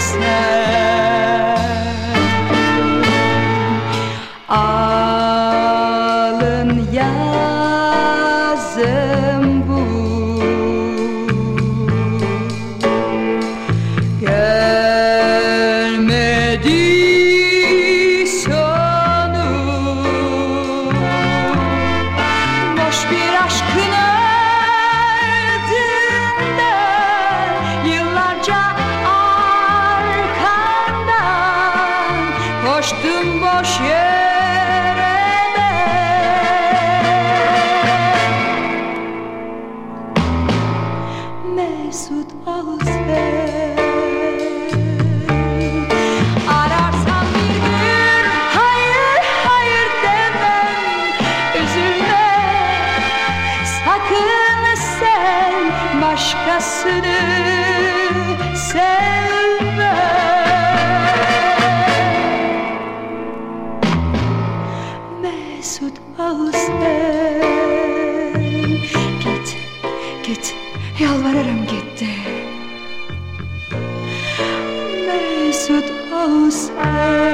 Mesut ol Koştum boş yere ben Mesut ol sen Ararsan Mesut ol sen Git git yalvarırım git de Mesut ol sen